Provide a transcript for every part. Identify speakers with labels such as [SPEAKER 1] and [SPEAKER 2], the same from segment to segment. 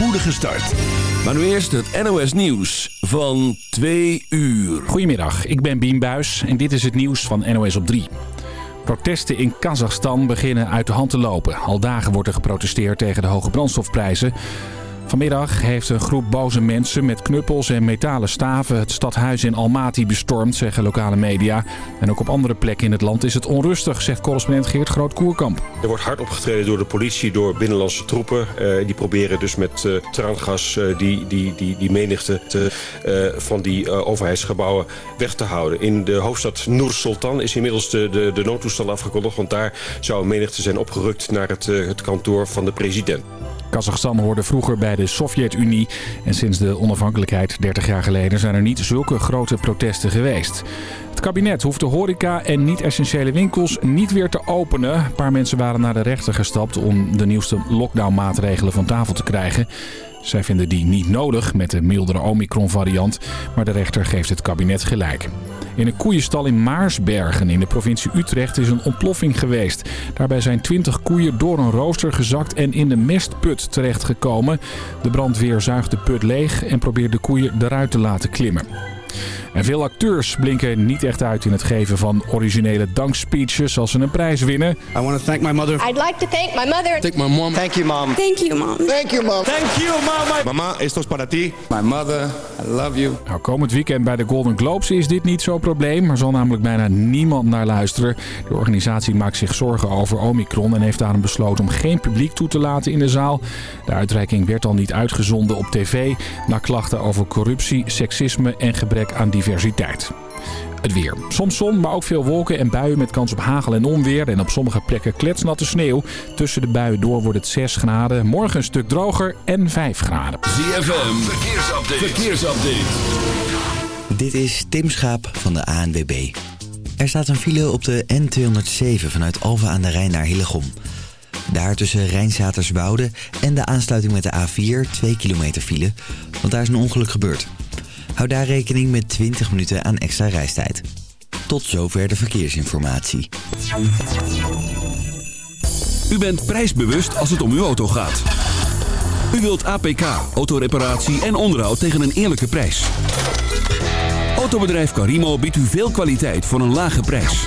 [SPEAKER 1] spoedige start. Maar nu eerst het NOS Nieuws van 2 uur.
[SPEAKER 2] Goedemiddag, ik ben Bien Buis en dit is het nieuws van NOS op 3. Protesten in Kazachstan beginnen uit de hand te lopen. Al dagen wordt er geprotesteerd tegen de hoge brandstofprijzen. Vanmiddag heeft een groep boze mensen met knuppels en metalen staven het stadhuis in Almaty bestormd, zeggen lokale media. En ook op andere plekken in het land is het onrustig, zegt correspondent Geert Groot-Koerkamp.
[SPEAKER 3] Er wordt hard opgetreden door de politie, door binnenlandse troepen. Uh, die proberen dus met uh, traangas uh, die, die, die, die menigte te, van die overheidsgebouwen weg te houden. In de hoofdstad Nur Sultan is inmiddels de, de, de noodtoestand afgekondigd, want daar zou een menigte zijn opgerukt naar het, het kantoor van de president.
[SPEAKER 2] Kazachstan hoorde vroeger bij de Sovjet-Unie en sinds de onafhankelijkheid 30 jaar geleden zijn er niet zulke grote protesten geweest. Het kabinet hoeft de horeca en niet-essentiële winkels niet weer te openen. Een paar mensen waren naar de rechter gestapt om de nieuwste lockdownmaatregelen van tafel te krijgen. Zij vinden die niet nodig met de mildere Omicron-variant, maar de rechter geeft het kabinet gelijk. In een koeienstal in Maarsbergen in de provincie Utrecht is een ontploffing geweest. Daarbij zijn 20 koeien door een rooster gezakt en in de mestput terechtgekomen. De brandweer zuigt de put leeg en probeert de koeien eruit te laten klimmen. En veel acteurs blinken niet echt uit in het geven van originele dankspeeches als ze een prijs winnen.
[SPEAKER 4] I want to thank my mother.
[SPEAKER 5] I'd like to thank my mother.
[SPEAKER 4] Thank my mom.
[SPEAKER 6] Thank you, mom.
[SPEAKER 5] Thank you, mom.
[SPEAKER 6] Thank you, mom.
[SPEAKER 4] Thank you, mama.
[SPEAKER 6] Mama, esto es para ti.
[SPEAKER 4] My mother, I love you.
[SPEAKER 2] Nou, komend weekend bij de Golden Globes is dit niet zo'n probleem. Er zal namelijk bijna niemand naar luisteren. De organisatie maakt zich zorgen over Omicron en heeft daarom besloten om geen publiek toe te laten in de zaal. De uitreiking werd al niet uitgezonden op tv na klachten over corruptie, seksisme en gebrek aan Het weer. Soms zon, maar ook veel wolken en buien met kans op hagel en onweer. En op sommige plekken kletsnatte sneeuw. Tussen de buien door wordt het 6 graden. Morgen een stuk droger en 5 graden.
[SPEAKER 1] ZFM, verkeersupdate. verkeersupdate.
[SPEAKER 7] Dit is Tim Schaap van de ANWB. Er staat een file op de N207 vanuit Alphen aan de Rijn naar Hillegom. Daar tussen Rijnzaterswoude en de aansluiting met de A4 2 kilometer file. Want daar is een ongeluk gebeurd. Hou daar rekening met 20 minuten aan extra reistijd. Tot zover de verkeersinformatie.
[SPEAKER 1] U bent prijsbewust als het om uw auto gaat. U wilt APK, autoreparatie en onderhoud tegen een eerlijke prijs. Autobedrijf Carimo biedt u veel kwaliteit voor een lage prijs.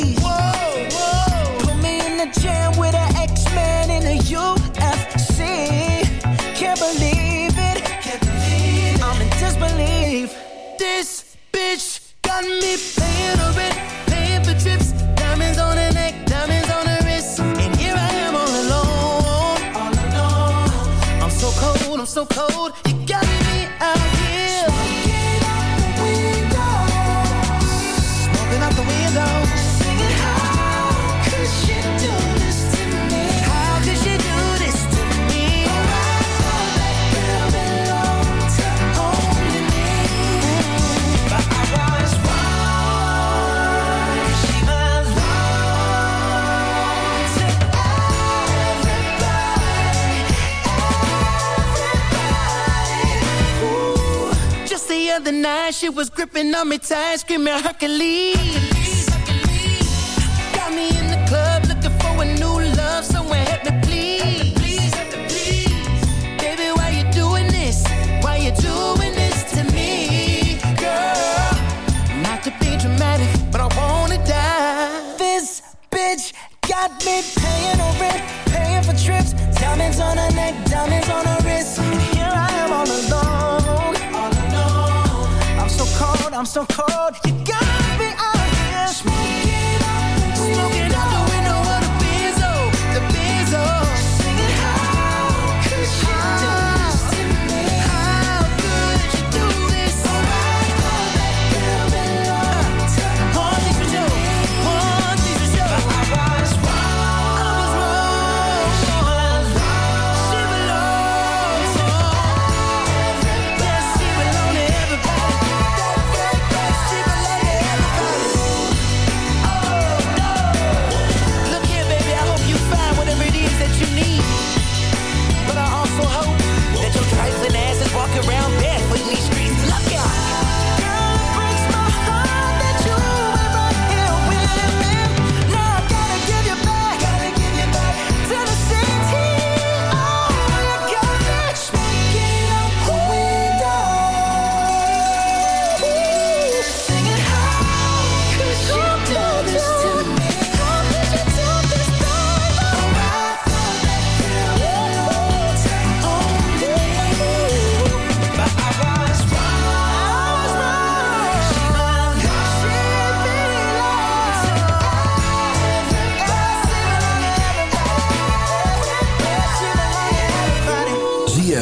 [SPEAKER 8] other night, she was gripping on me tight, screaming Hercules. Got me in the club looking for a new love, somewhere. help me please. But I wanna die.
[SPEAKER 9] This bitch got me
[SPEAKER 8] so cold.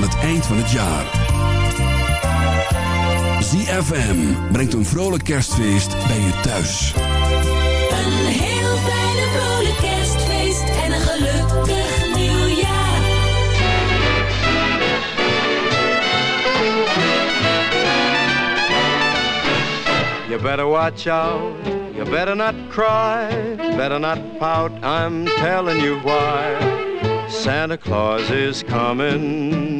[SPEAKER 10] Aan het eind van het jaar. ZFM brengt een vrolijk kerstfeest bij je thuis.
[SPEAKER 8] Een heel fijne vrolijk kerstfeest en een gelukkig nieuwjaar.
[SPEAKER 11] You better watch out, you better not cry, better not pout, I'm telling you why. Santa Claus is coming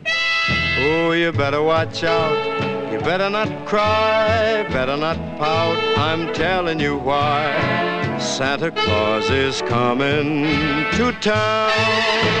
[SPEAKER 11] Oh, you better watch out. You better not cry, better not pout. I'm telling you why. Santa Claus is coming to town.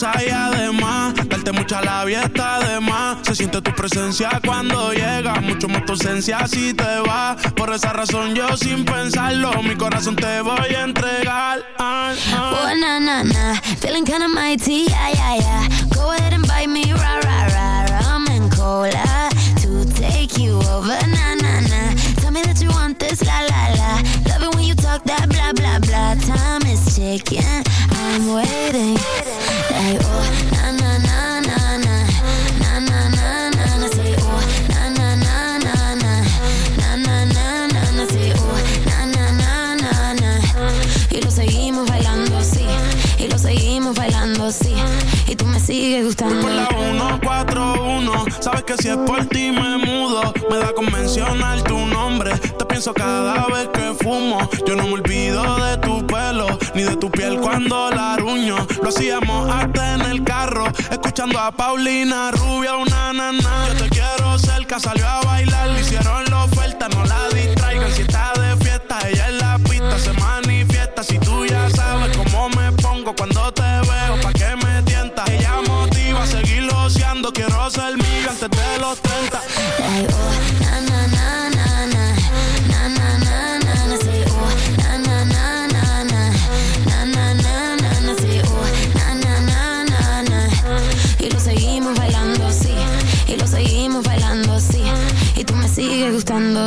[SPEAKER 12] cosas y además, darte mucha labia está de más. Se siente tu presencia cuando llega, mucho más tu ausencia si te va. Por esa razón yo sin pensarlo, mi corazón te voy a entregar.
[SPEAKER 13] Oh, na, na, na, feeling kinda mighty, yeah, yeah, yeah. Go ahead and buy me, ra, ra, ra, rum cola. To take you overnight you want this, la la la. Love it when you talk that blah blah blah. Time is ticking, I'm waiting. Y lo seguimos bailando así, y lo seguimos bailando así. Y tú me sigues gustando.
[SPEAKER 12] Sabes que si es por ti me mudo, me da convencional tu nombre Pienso cada vez que fumo. Yo no me olvido de tu pelo, ni de tu piel cuando la ruño. Lo hacíamos hasta en el carro, escuchando a Paulina Rubia, una nana. Yo te quiero cerca, salió a bailar, le hicieron la oferta, no la distraigan. Si está de fiesta, ella en la pista se manifiesta. Si tú ya sabes cómo me pongo cuando te veo, pa' que me tientas. Ella motiva a seguir loceando, quiero ser mío antes de los 30.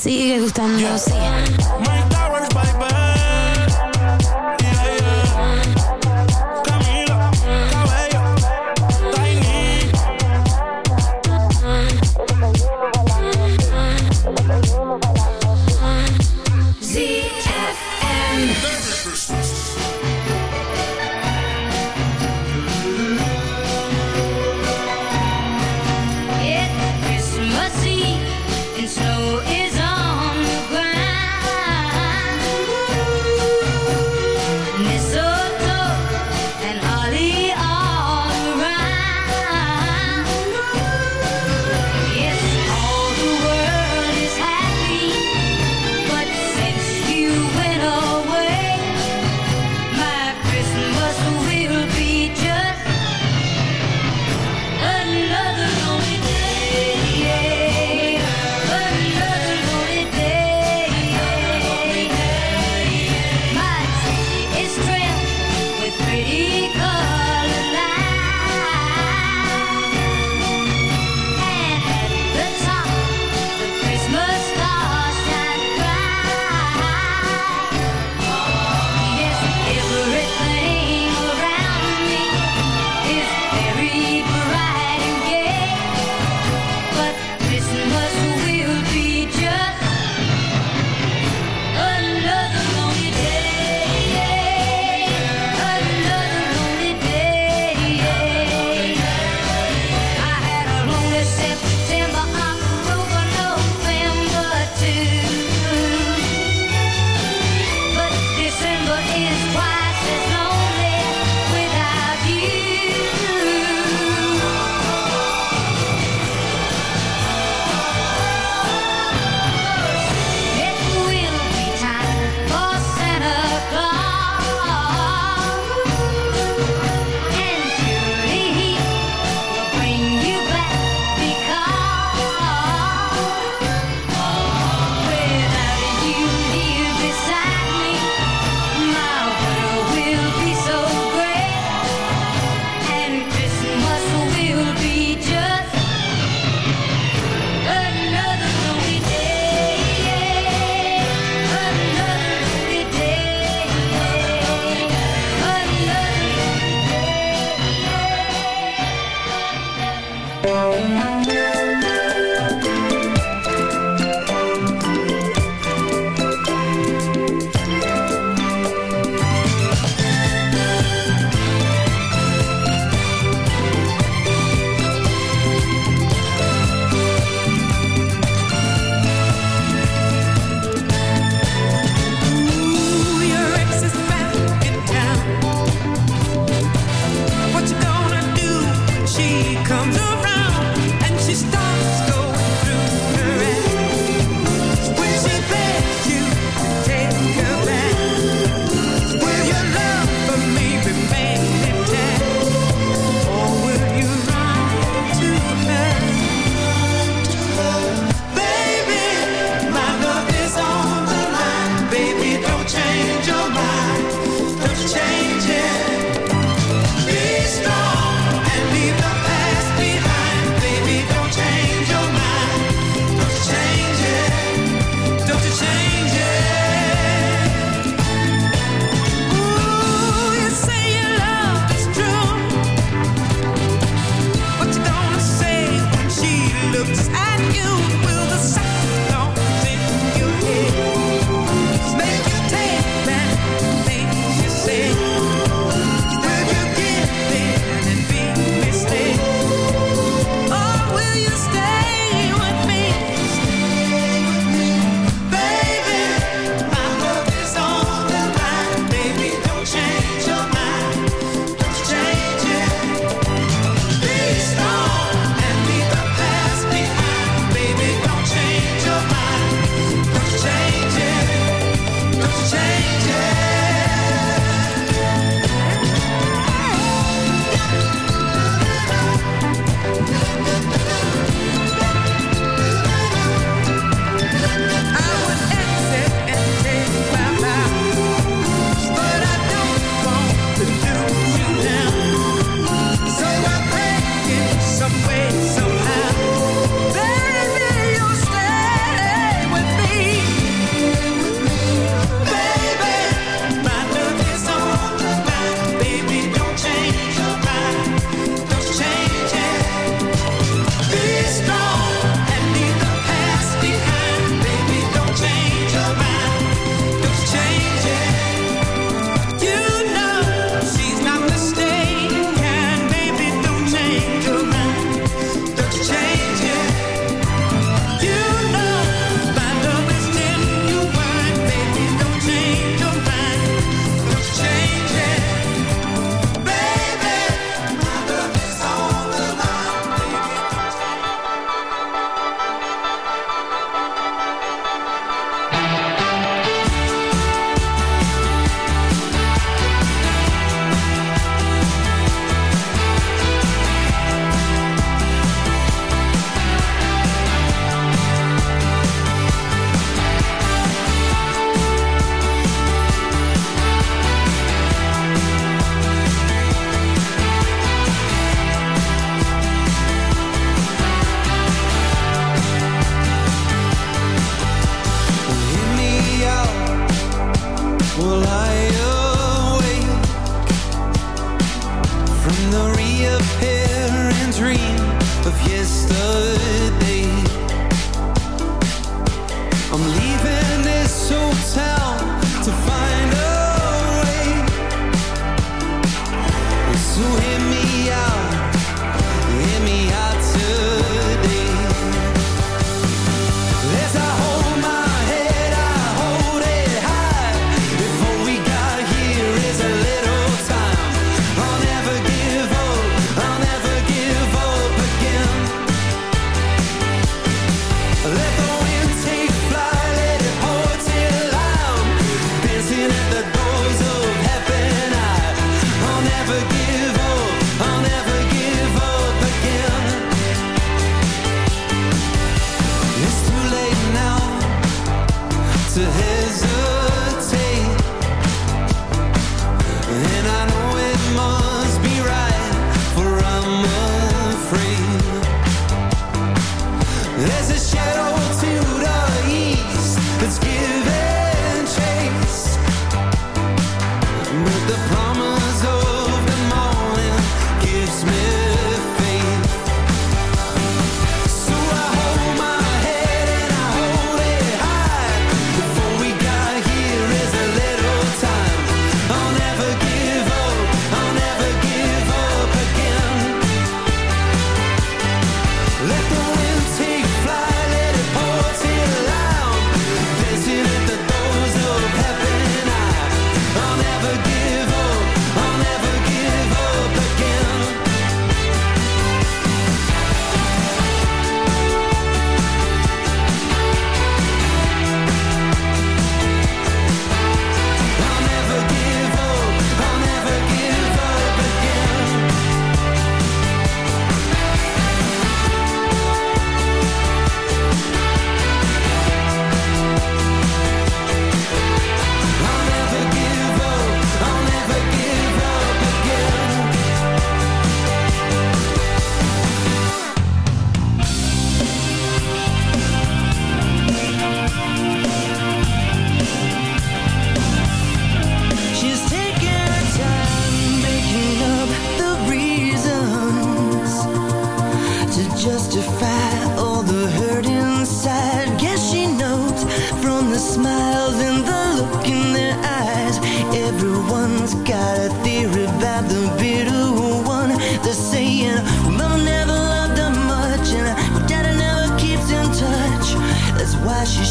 [SPEAKER 13] sigue gustando,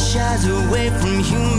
[SPEAKER 9] shies away from human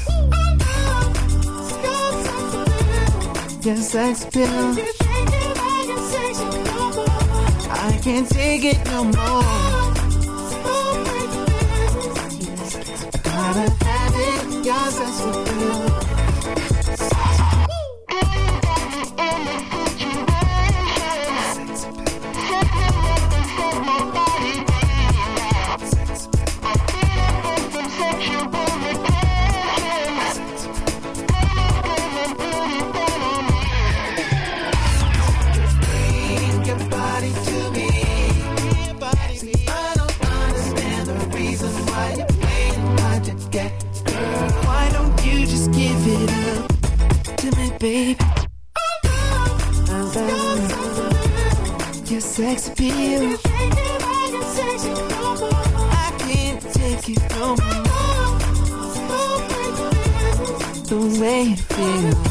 [SPEAKER 14] yes, I spill. I can't take it no more. I gotta have it, yes, I spill. keep going. The way it feels.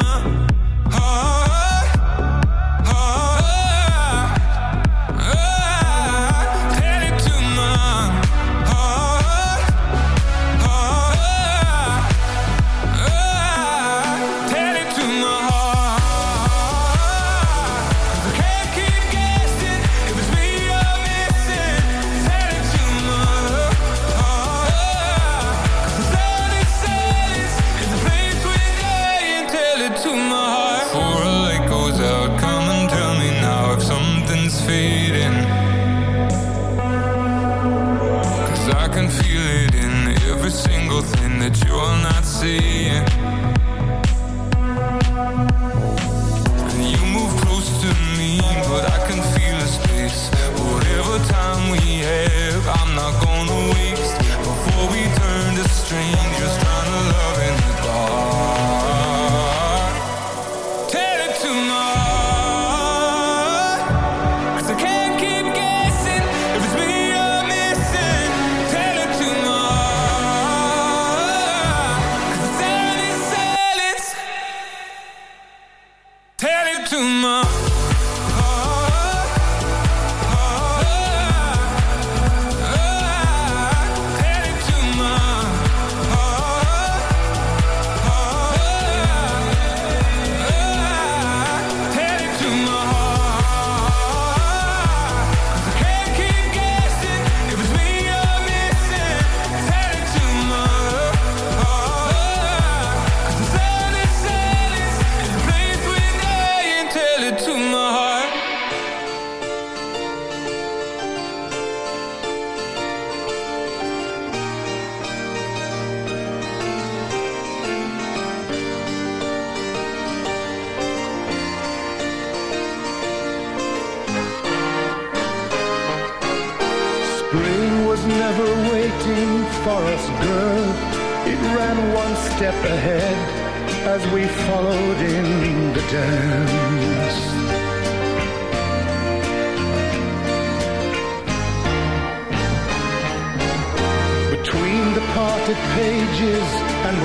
[SPEAKER 15] time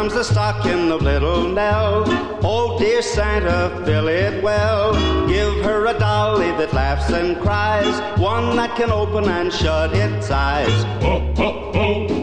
[SPEAKER 16] Comes the stocking of little Nell. Oh, dear Santa, fill it well. Give her a dolly that laughs and cries. One that can open and shut its eyes. Who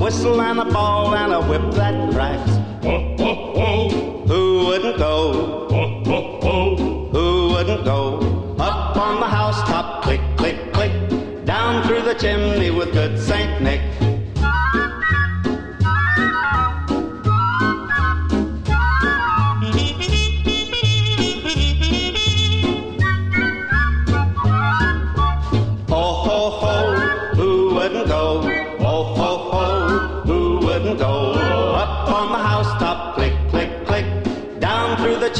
[SPEAKER 16] whistle and a ball and a whip that cracks. Oh, oh, oh. Who wouldn't go? Who wouldn't go? Up on the housetop, click, click, click. Down through the chimney with good Saint Nick.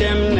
[SPEAKER 10] ciemne